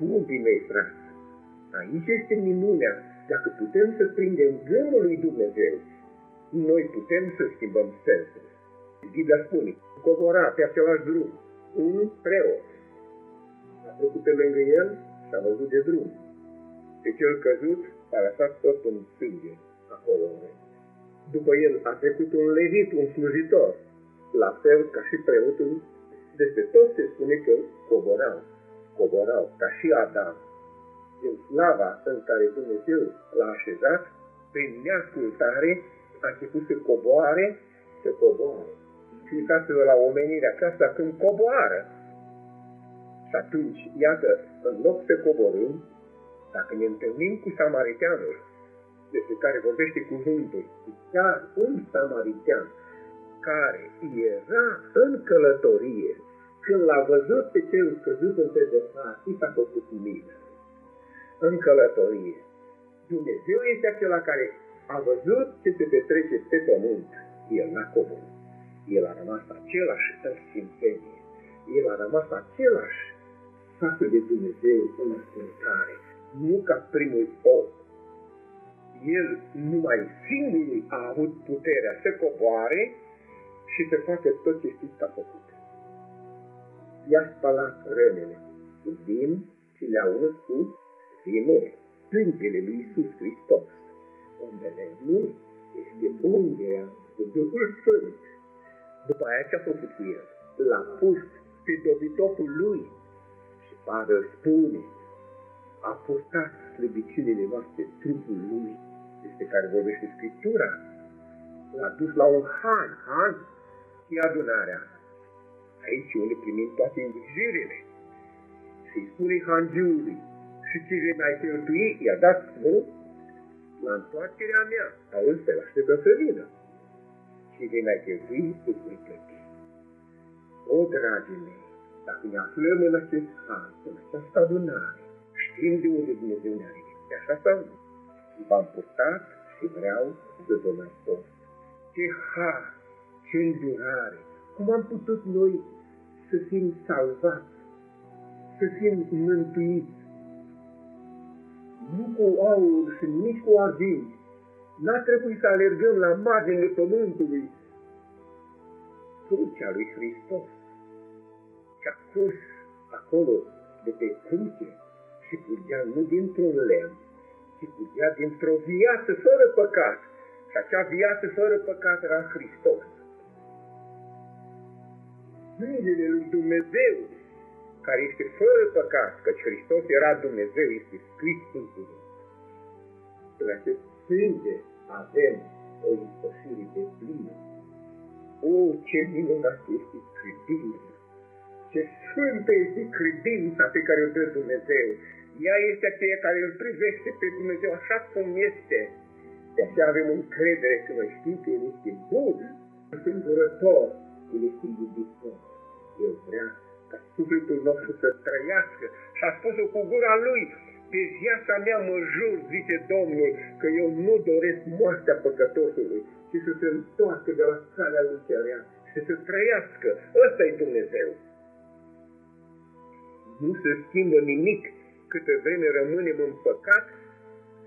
Iubii mei, frate, aici este minunea. Dacă putem să prindem gândul lui Dumnezeu, noi putem să schimbăm sensul. Ghida spune, cobora pe același drum, un preot. A trecut pe lângă el și a văzut de drum. Pe cel căzut a lăsat tot în sânge acolo. După el a trecut un levit, un slujitor, la fel ca și preotul. Despre tot se spune că coborau, coborau, ca și Adam. Din slava în care Dumnezeu l-a așezat, prin neascultare a început să coboare, să coboare. Și uitați-vă la omenirea aceasta când coboară. Și atunci, iată, în loc să coborâm, dacă ne întâlnim cu samariteanul, despre care vorbește cuvântul, chiar un samaritean care era în călătorie, când l-a văzut pe cel căzut în tezefar, și s-a făcut milă. În călătorie. Dumnezeu este acela care a văzut ce se petrece pe pământ. El n-a coborât. El a rămas același în sfințenie. El a rămas același față de Dumnezeu în ascultare. Nu ca primul om. El numai singurul a avut puterea să coboare și să facă tot ce știți că a făcut. I-a spălat rănele cu vin și le-a unit cu vinul, sângele lui Iisus Hristos unde nu este ungerea cu Duhul Sfânt. După aia ce a făcut cu el? L-a pus pe dobitocul lui și Pavel spune, a purtat slăbiciunile noastre trupul lui, despre care vorbește Scriptura. L-a dus la un han, han, și adunarea. Aici unde primim toate îngrijirile. Și spune hangiului, și ce vei mai cheltui, i-a dat, nu? la întoarcerea mea, auzi, pe la așteptă să vină. Și din mai cheltui, îți voi plăti. O, dragii mei, dacă ne aflăm în acest har, în această adunare, știm de unde Dumnezeu ne-a ridicat. Așa sau nu? V-am purtat și vreau să vă mai tot. Ce har, ce îndurare! Cum am putut noi să fim salvați, să fim mântuiți, nu cu aur și nici cu argint. N-a trebuit să alergăm la marginile pământului. Crucea lui Hristos și-a pus acolo de pe cruce și curgea nu dintr-un lemn, ci curgea dintr-o viață fără păcat. Și acea viață fără păcat era Hristos. Sângele lui Dumnezeu care este fără păcat, căci Hristos era Dumnezeu, este scris în cuvânt. În acest sânge avem o ispășire de plină. O, ce minunat este credința! Ce sfântă este credința pe care o dă Dumnezeu! Ea este aceea care îl privește pe Dumnezeu așa cum este. De aceea avem încredere că noi știm că El este bun, este îndurător, El este iubitor. El vrea ca sufletul nostru să trăiască. Și a spus-o cu gura lui, pe viața mea mă jur, zice Domnul, că eu nu doresc moartea păcătosului, ci să se întoarcă de la calea lui cerea și să trăiască. Ăsta e Dumnezeu. Nu se schimbă nimic câte vreme rămânem în păcat,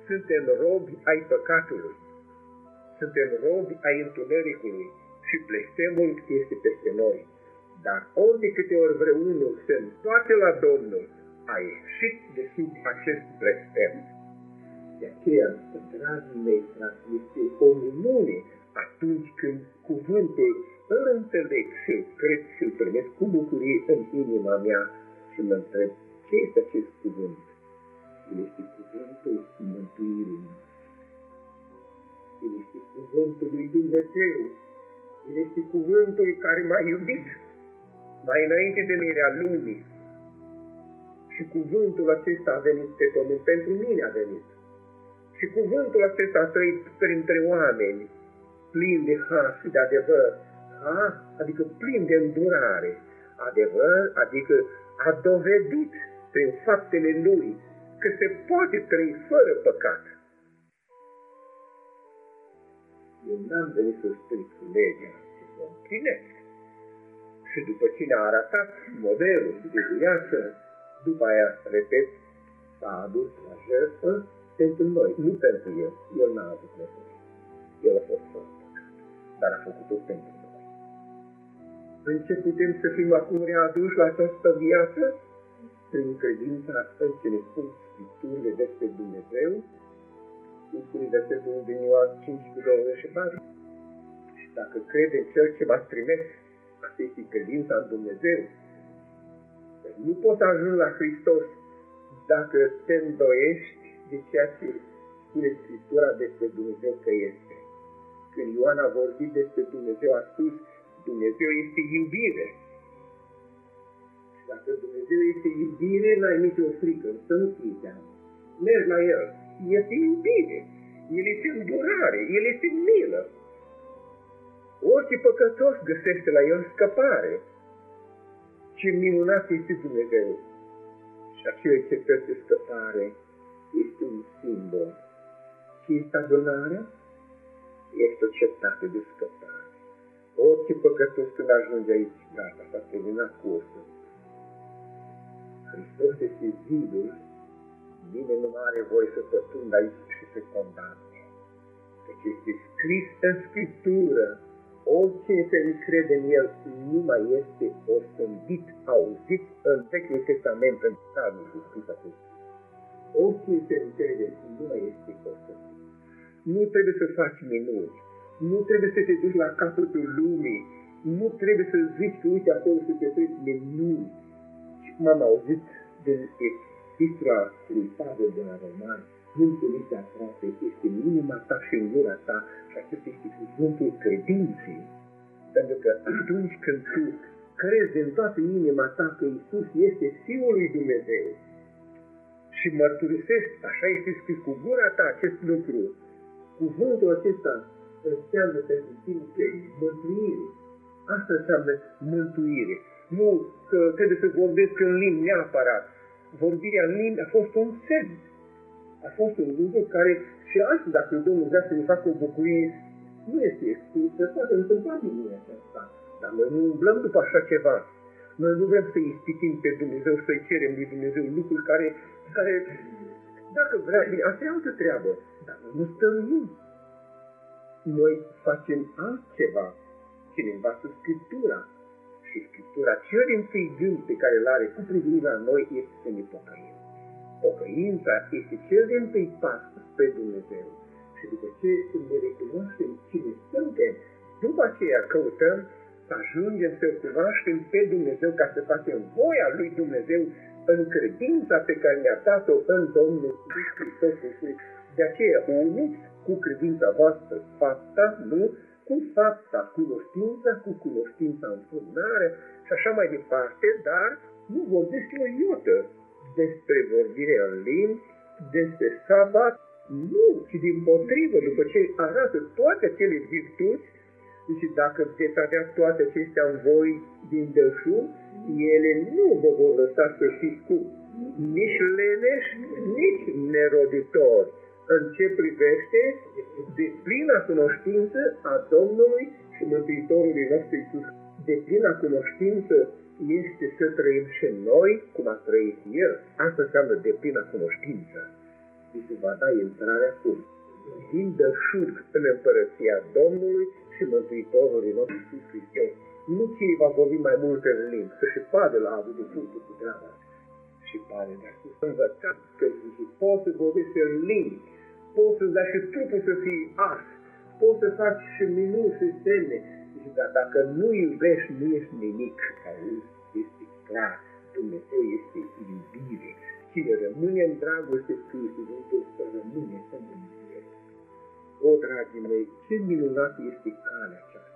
suntem robi ai păcatului. Suntem robi ai întunericului și blestemul este peste noi. Dar ori de câte ori vreunul se întoarce la Domnul, a ieșit de sub acest blestem. De aceea, dragii mei, frate, este o minune atunci când cuvântul îl înțeleg și îl cred și îl primesc cu bucurie în inima mea și mă întreb ce este acest cuvânt. El este cuvântul mântuirii El este cuvântul lui Dumnezeu. El este cuvântul care m-a iubit mai înainte de mirea lumii. Și cuvântul acesta a venit pe pământ, pentru mine a venit. Și cuvântul acesta a trăit printre oameni, plin de har și de adevăr. Ha? Adică plin de îndurare. Adevăr, adică a dovedit prin faptele lui că se poate trăi fără păcat. Eu n-am venit să stric legea, ci să o împlinesc. Și după ce ne-a arătat modelul de viață, după aia, repet, s-a adus la jertfă pentru noi, nu pentru el. El n-a avut nevoie. El a fost fără dar a făcut-o pentru noi. În ce putem să fim acum readuși la această viață? Prin credința în ce ne spun Scripturile despre Dumnezeu, spune versetul din Ioan 5 cu 24. Și dacă crede în Cel ce v-a trimis, asta este credința în Dumnezeu. Deci nu poți ajunge la Hristos dacă te îndoiești de ceea ce spune Scriptura despre Dumnezeu că este. Când Ioan a vorbit despre Dumnezeu, a spus, Dumnezeu este iubire. Și dacă Dumnezeu este iubire, n-ai nicio frică, să nu fii teamă. Mergi la El. Este iubire. El este îndurare. El este milă. Orice păcătos găsește la El scăpare. Ce minunat este Dumnezeu. Și acele ce de scăpare este un simbol. Ce este adunarea? Este o cetate de scăpare. Orice păcătos când ajunge aici, gata, s-a terminat cursul. Hristos este zidul, nimeni nu are voie să pătrundă aici și să condamne. Deci este scris în Scriptură, oricine se încrede în el nu mai este osândit, auzit în Vechiul Testament, în Psalmul și scris acest. Oricine se încrede nu mai este osândit. Nu trebuie să faci minuni. Nu trebuie să te duci la capătul lumii. Nu trebuie să zici că uite acolo să te treci minuni. Și cum am auzit din epistola lui Pavel de la Romani, Cuvântul este aproape, este în inima ta și în gura ta și acesta este cuvântul credinței. Pentru că atunci când tu crezi în toată inima ta că Isus este Fiul lui Dumnezeu și mărturisești, așa este scris cu gura ta acest lucru, Cuvântul acesta înseamnă pentru tine mântuire. Asta înseamnă mântuire. Nu că trebuie să vorbesc în limbi neapărat. Vorbirea în limbi a fost un semn. A fost un lucru care și astăzi, dacă Domnul vrea să ne facă o bucurie, nu este exclus, se poate întâmpla minunea aceasta. Dar noi nu umblăm după așa ceva. Noi nu vrem să ispitim pe Dumnezeu, să-i cerem lui Dumnezeu lucruri care, care dacă vrea, bine, asta e altă treabă. Dar nu stăm nu. Noi facem altceva ce ne învață Scriptura. Și Scriptura, cel din tâi gând pe care îl are cu privire la noi este să ne pocăim. Pocăința este cel din tâi pas spre Dumnezeu. Și după ce ne recunoaștem cine suntem, după aceea căutăm să ajungem să cunoaștem pe Dumnezeu ca să facem voia lui Dumnezeu în credința pe care ne-a dat-o în Domnul Iisus Hristos Iisus. De aceea, uniți cu credința voastră fapta, nu cu fapta, cunoștința, cu cunoștința înfrânare și așa mai departe, dar nu vorbesc o iotă despre vorbire în limbi, despre sabat, nu, ci din potrivă, după ce arată toate acele virtuți, și dacă veți avea toate acestea în voi din dășul, ele nu vă vor lăsa să fiți cu nici leneși, nici neroditori. În ce privește de plină cunoștință a Domnului și Mântuitorului nostru Iisus. De plină cunoștință este să trăim și noi cum a trăit El. Asta înseamnă de plină cunoștință. Și se va da intrarea cum? Din dășug în împărăția Domnului și Mântuitorului nostru Iisus Hristos. Nu cei va vorbi mai mult în limbi, că și Pavel a avut de punctul cu treaba. Și Pavel a spus, învățat că zice, poți să vorbești în limbi, poți să-ți dai și trupul să fii ars, poți să faci și minuni și semne. Și dar dacă nu iubești, nu ești nimic. Auzi, este clar, Dumnezeu este iubire. Cine rămâne în dragoste cu Iisus, rămâne în Dumnezeu. O, dragii mei, ce minunat este calea aceasta!